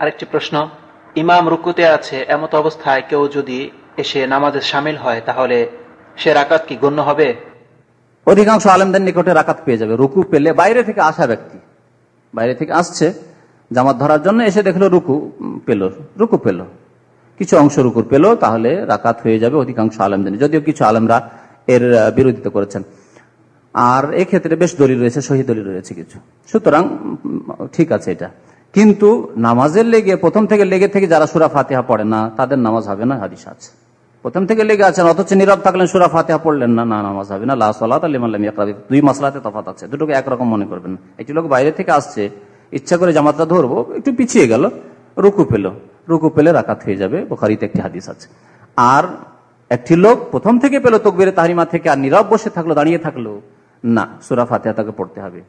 আরেকটি প্রশ্ন, ইমাম রুকুতে আছে এমত অবস্থায় কেউ যদি এসে নামাজে সামিল হয়, তাহলে সে রাকাত কি গণ্য হবে? অধিকাংশ আলেমদের নিকটে রাকাত পেয়ে যাবে। রুকু পেলে বাইরে থেকে আসা ব্যক্তি, বাইরে থেকে আসছে, জামাত ধরার জন্য এসে দেখল রুকু পেল রুকু পেল। কিছু অংশ রুকুর পেল, তাহলে রাকাত হয়ে যাবে অধিকাংশ আলেমদের যদিও কিছু আলেমরা এর বিরোধিতা করেছেন। আর এক্ষেত্রে বেশ দলিল রয়েছে, শহীদ দলিল রয়েছে কিছু। সুতরাং ঠিক আছে এটা। কিন্তু নামাজের লেগে, প্রথম থেকে লেগে থেকে যারা সুরা ফাতেহা পড়ে না, তাদের নামাজ হবে না, হাদিস আছে। প্রথম থেকে লেগে আছেন, অথচ নীরব থাকলেন, সুরা ফাতেহা পড়লেন না না, নামাজ হবে না লাসলাম দুই মাসলাতে তফাত আছে, দুটোকে একরকম মনে করবেন একটি লোক বাইরে থেকে আসছে, ইচ্ছা করে জামাতটা ধরবো, একটু পিছিয়ে গেল, রুকু পেল। রুকু পেলে রাকাত হয়ে যাবে, বোখারিতে একটি হাদিস আছে। আর একটি লোক প্রথম থেকে পেল তকবিরে তাহারিমা থেকে, আর নীরব বসে থাকল, দাঁড়িয়ে থাকল, না, সুরা ফাতেহা তাকে পড়তে হবে।